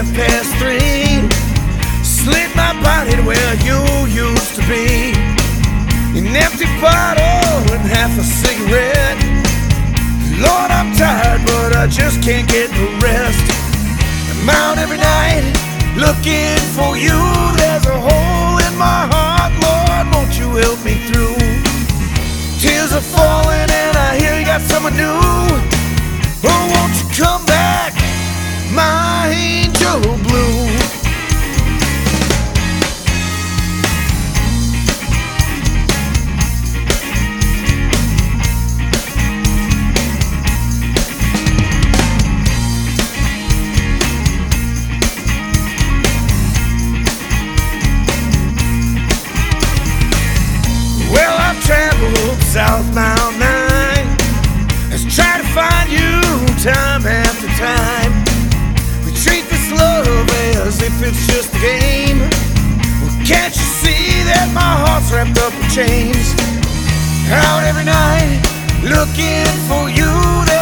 half past three. Slid my body where you used to be. An empty bottle and half a cigarette. Lord, I'm tired, but I just can't get the rest. I'm out every night looking for you. There's a hole. wrapped up in chains. Out every night looking for you.